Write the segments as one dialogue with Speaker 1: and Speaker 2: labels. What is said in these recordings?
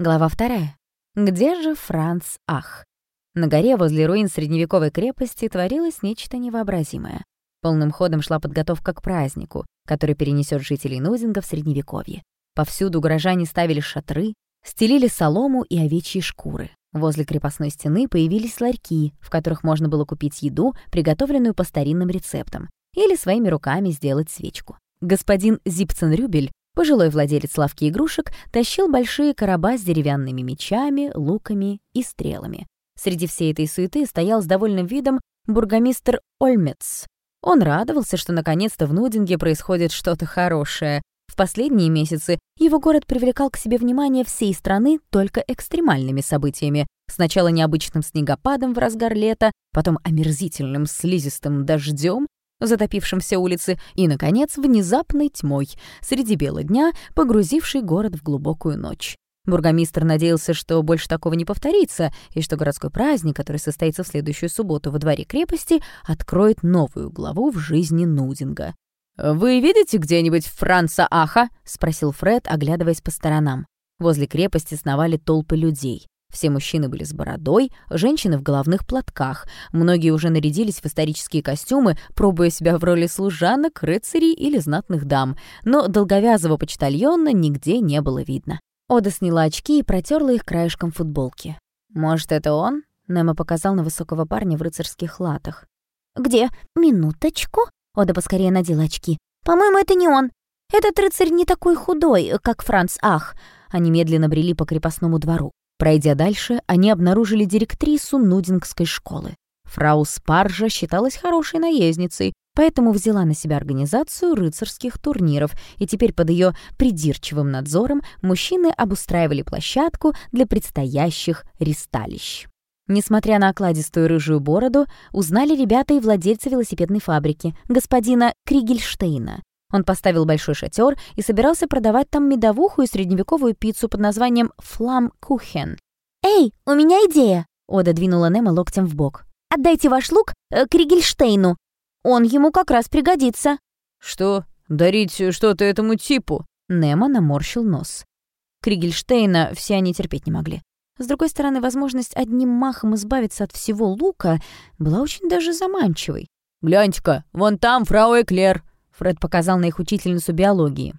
Speaker 1: Глава вторая. Где же Франц Ах? На горе возле руин средневековой крепости творилось нечто невообразимое. Полным ходом шла подготовка к празднику, который перенесет жителей Нудинга в Средневековье. Повсюду горожане ставили шатры, стелили солому и овечьи шкуры. Возле крепостной стены появились ларьки, в которых можно было купить еду, приготовленную по старинным рецептам, или своими руками сделать свечку. Господин Зипценрюбель, пожилой владелец лавки игрушек, тащил большие короба с деревянными мечами, луками и стрелами. Среди всей этой суеты стоял с довольным видом бургомистр Ольмец. Он радовался, что наконец-то в Нудинге происходит что-то хорошее, в последние месяцы его город привлекал к себе внимание всей страны только экстремальными событиями. Сначала необычным снегопадом в разгар лета, потом омерзительным слизистым дождем, затопившим все улицы, и, наконец, внезапной тьмой, среди бела дня, погрузившей город в глубокую ночь. Бургомистр надеялся, что больше такого не повторится, и что городской праздник, который состоится в следующую субботу во дворе крепости, откроет новую главу в жизни Нудинга. «Вы видите где-нибудь Франца Аха?» — спросил Фред, оглядываясь по сторонам. Возле крепости сновали толпы людей. Все мужчины были с бородой, женщины в головных платках. Многие уже нарядились в исторические костюмы, пробуя себя в роли служанок, рыцарей или знатных дам. Но долговязого почтальона нигде не было видно. Ода сняла очки и протерла их краешком футболки. «Может, это он?» — Немо показал на высокого парня в рыцарских латах.
Speaker 2: «Где? Минуточку?» Ода поскорее надела очки. «По-моему, это не он. Этот рыцарь не такой худой, как Франц Ах».
Speaker 1: Они медленно брели по крепостному двору. Пройдя дальше, они обнаружили директрису Нудингской школы. Фрау Спаржа считалась хорошей наездницей, поэтому взяла на себя организацию рыцарских турниров, и теперь под ее придирчивым надзором мужчины обустраивали площадку для предстоящих ристалищ. Несмотря на окладистую рыжую бороду, узнали ребята и владельца велосипедной фабрики, господина Кригельштейна. Он поставил большой шатер и собирался продавать там медовуху и средневековую пиццу под названием «Флам Кухен».
Speaker 2: «Эй, у меня идея!»
Speaker 1: Ода двинула Немо локтем в бок.
Speaker 2: «Отдайте ваш лук э, Кригельштейну. Он ему как раз пригодится».
Speaker 3: «Что? Дарить что-то этому типу?»
Speaker 1: Немо наморщил нос. Кригельштейна все они терпеть не могли. С другой стороны, возможность одним махом избавиться от всего лука была очень даже заманчивой.
Speaker 3: «Гляньте-ка, вон там фрау Эклер!»
Speaker 1: Фред показал на их учительницу биологии.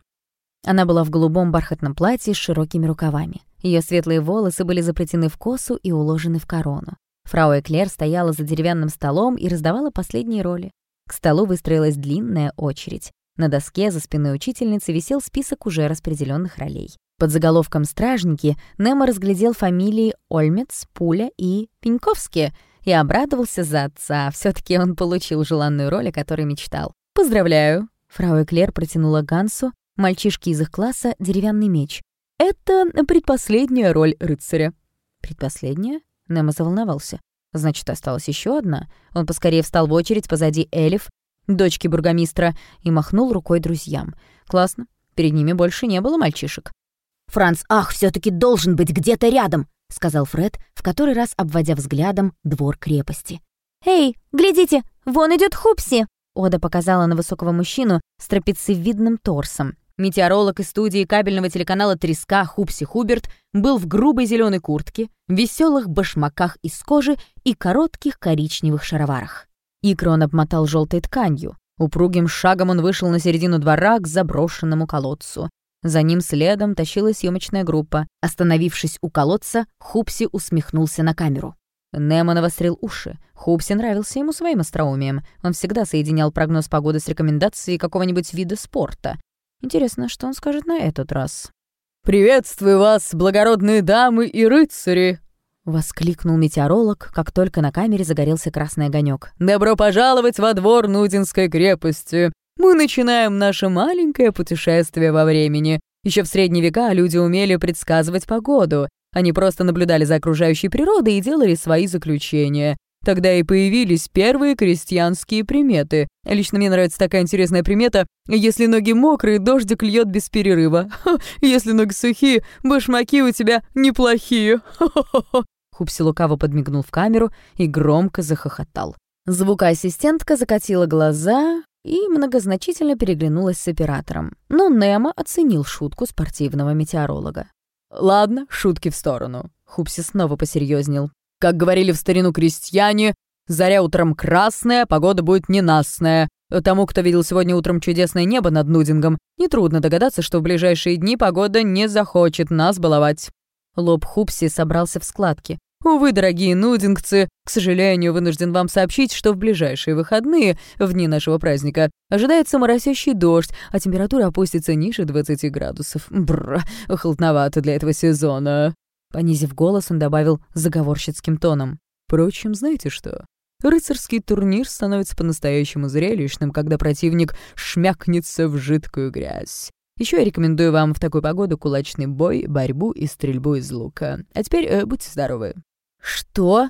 Speaker 1: Она была в голубом бархатном платье с широкими рукавами. Ее светлые волосы были заплетены в косу и уложены в корону. Фрау Эклер стояла за деревянным столом и раздавала последние роли. К столу выстроилась длинная очередь. На доске за спиной учительницы висел список уже распределенных ролей. Под заголовком «Стражники» Немо разглядел фамилии Ольмец, Пуля и Пеньковские и обрадовался за отца. все таки он получил желанную роль, о которой мечтал. «Поздравляю!» Фрау Эклер протянула Гансу, мальчишке из их класса, деревянный меч. «Это предпоследняя роль рыцаря». «Предпоследняя?» Немо заволновался. «Значит, осталась еще одна?» Он поскорее встал в очередь позади Элиф, дочки бургомистра, и махнул рукой друзьям. «Классно. Перед ними больше не было мальчишек.
Speaker 2: «Франц Ах все таки должен быть где-то рядом», — сказал Фред, в который раз обводя взглядом двор крепости. «Эй, глядите, вон идет Хупси!»
Speaker 1: Ода показала на высокого мужчину с трапециевидным торсом. Метеоролог из студии кабельного телеканала «Треска» Хупси Хуберт был в грубой зеленой куртке, веселых башмаках из кожи и коротких коричневых шароварах. Икру он обмотал желтой тканью. Упругим шагом он вышел на середину двора к заброшенному колодцу. За ним следом тащилась съемочная группа. Остановившись у колодца, Хупси усмехнулся на камеру. Немо навострил уши. Хупси нравился ему своим остроумием. Он всегда соединял прогноз погоды с рекомендацией какого-нибудь вида спорта. Интересно, что он скажет на этот раз?
Speaker 3: «Приветствую вас, благородные дамы и рыцари!»
Speaker 1: — воскликнул метеоролог, как только на камере загорелся красный огонек.
Speaker 3: «Добро пожаловать во двор Нудинской крепости! мы начинаем наше маленькое путешествие во времени. Еще в средние века люди умели предсказывать погоду. Они просто наблюдали за окружающей природой и делали свои заключения. Тогда и появились первые крестьянские приметы. Лично мне нравится такая интересная примета. Если ноги мокрые, дождик льет без перерыва. Если ноги сухие, башмаки у тебя неплохие.
Speaker 1: Хупси лукаво подмигнул в камеру и громко захохотал. Звукоассистентка закатила глаза, и многозначительно переглянулась с оператором. Но Немо оценил шутку спортивного метеоролога.
Speaker 3: Ладно, шутки в сторону. Хупси снова посерьезнел. Как говорили в старину крестьяне, заря утром красная, погода будет ненастная. Тому, кто видел сегодня утром чудесное небо над Нудингом, нетрудно догадаться, что в ближайшие дни погода не захочет нас баловать. Лоб Хупси собрался в складки. Увы, дорогие нудингцы, к сожалению, вынужден вам сообщить, что в ближайшие выходные, в дни нашего праздника, ожидается моросящий дождь, а температура опустится ниже 20 градусов. Бррр, холодновато для этого сезона. Понизив голос, он добавил заговорщицким тоном. Впрочем, знаете что? Рыцарский турнир становится по-настоящему зрелищным, когда противник шмякнется в жидкую грязь. Еще я рекомендую вам в такую погоду кулачный бой, борьбу и стрельбу из лука. А теперь э, будьте здоровы.
Speaker 2: «Что?»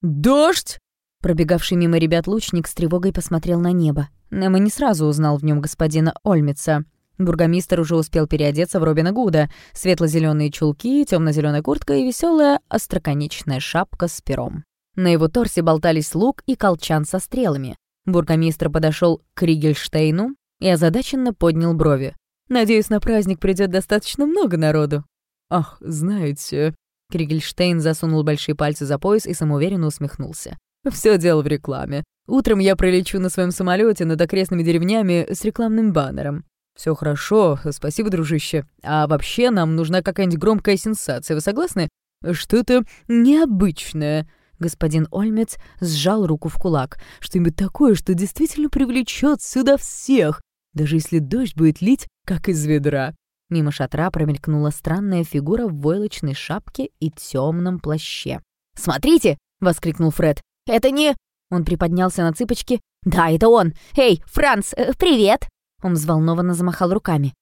Speaker 3: «Дождь!»
Speaker 2: Пробегавший мимо ребят лучник с тревогой посмотрел на небо. Немо не сразу узнал в нем господина Ольмица. Бургомистр уже успел переодеться в Робина Гуда. Светло-зеленые чулки, темно-зеленая куртка и веселая остроконечная шапка с пером. На его торсе болтались лук и колчан со стрелами. Бургомистр подошел к Ригельштейну и озадаченно поднял брови. «Надеюсь, на праздник придет достаточно много народу».
Speaker 3: «Ах, знаете...» Кригельштейн засунул большие пальцы за пояс и самоуверенно усмехнулся. Все дело в рекламе. Утром я пролечу на своем самолете над окрестными деревнями с рекламным баннером. Все хорошо, спасибо, дружище. А вообще нам нужна какая-нибудь громкая сенсация, вы согласны? Что-то необычное. Господин Ольмец сжал руку в кулак. Что-нибудь такое, что действительно привлечет сюда всех, даже если дождь будет лить, как из ведра.
Speaker 2: Мимо шатра промелькнула странная фигура в войлочной шапке и темном плаще. «Смотрите!» — воскликнул Фред. «Это не...» Он приподнялся на цыпочки. «Да, это он! Эй, Франц, э, привет!» Он взволнованно замахал руками.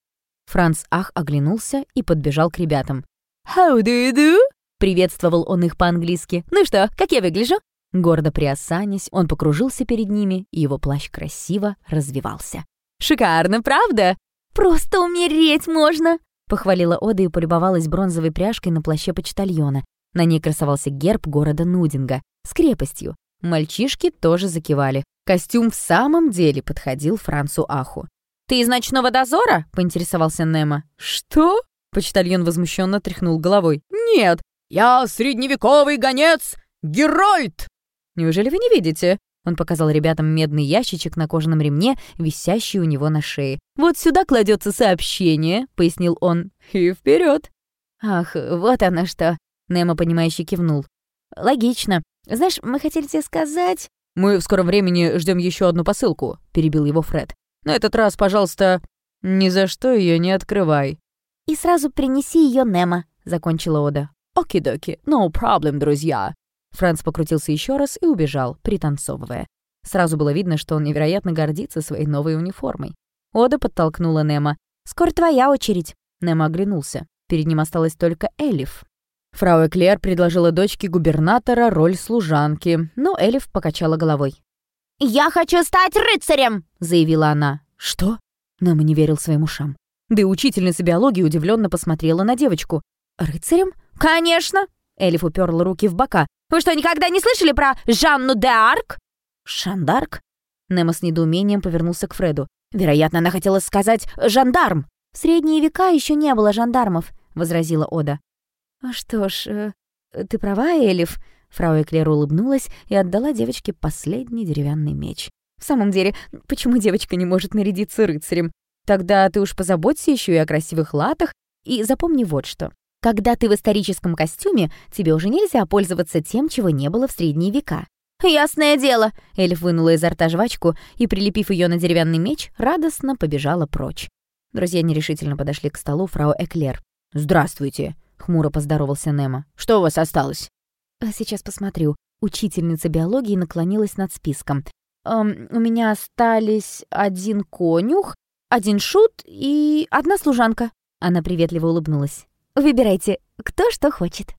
Speaker 2: Франц ах оглянулся и подбежал к ребятам.
Speaker 1: «How do you do?» — приветствовал он их по-английски. «Ну что, как я выгляжу?»
Speaker 2: Гордо приосанясь, он покружился перед ними, и его плащ красиво развивался.
Speaker 1: «Шикарно, правда?»
Speaker 2: «Просто умереть можно!» — похвалила Ода и полюбовалась бронзовой пряжкой на плаще почтальона. На ней красовался герб города Нудинга с крепостью. Мальчишки тоже закивали. Костюм в самом деле подходил Францу Аху.
Speaker 1: «Ты из ночного дозора?» — поинтересовался Немо.
Speaker 3: «Что?» — почтальон возмущенно тряхнул головой. «Нет, я средневековый гонец Герольд!»
Speaker 1: «Неужели вы не видите? Он показал ребятам медный ящичек на кожаном ремне, висящий у него на шее. «Вот сюда кладется сообщение», — пояснил он. «И вперед.
Speaker 2: «Ах, вот оно что!» — Немо, понимающе кивнул. «Логично. Знаешь, мы хотели тебе сказать...»
Speaker 3: «Мы в скором времени ждем еще одну посылку», — перебил его Фред. «На этот раз, пожалуйста, ни за что ее не открывай».
Speaker 2: «И сразу принеси ее Немо», — закончила Ода.
Speaker 3: «Оки-доки, no problem, друзья»,
Speaker 2: Франц покрутился еще раз и убежал, пританцовывая. Сразу было видно, что он невероятно гордится своей новой униформой. Ода подтолкнула Немо. «Скоро твоя очередь!» Немо оглянулся. Перед ним осталась только Элиф.
Speaker 1: Фрау Эклер предложила дочке губернатора роль служанки, но Элиф покачала головой.
Speaker 4: «Я хочу стать рыцарем!» — заявила она.
Speaker 1: «Что?» Немо не верил своим ушам. Да и учительница биологии удивленно посмотрела на девочку. «Рыцарем?»
Speaker 4: «Конечно!»
Speaker 1: Элиф уперла руки в бока.
Speaker 4: Вы что, никогда не слышали про Жанну де Арк?»
Speaker 2: «Шандарк?» Немо с недоумением повернулся к Фреду. «Вероятно, она хотела сказать «жандарм». «В средние века еще не было жандармов», — возразила Ода. «А что ж, э, ты права, Элиф?» Фрау Эклер улыбнулась и отдала девочке последний деревянный меч. «В самом деле, почему девочка не может нарядиться рыцарем? Тогда ты уж позаботься еще и о красивых латах, и запомни вот что. Когда ты в историческом костюме, тебе уже нельзя пользоваться тем, чего не было в средние века.
Speaker 4: «Ясное дело!»
Speaker 2: Эльф вынула изо рта жвачку и, прилепив ее на деревянный меч, радостно побежала прочь. Друзья нерешительно подошли к столу фрау Эклер.
Speaker 3: «Здравствуйте!» — хмуро поздоровался Немо. «Что у вас осталось?»
Speaker 2: а «Сейчас посмотрю». Учительница биологии наклонилась над списком. «Эм, «У меня остались один конюх, один шут и одна служанка». Она приветливо улыбнулась. Выбирайте, кто что хочет.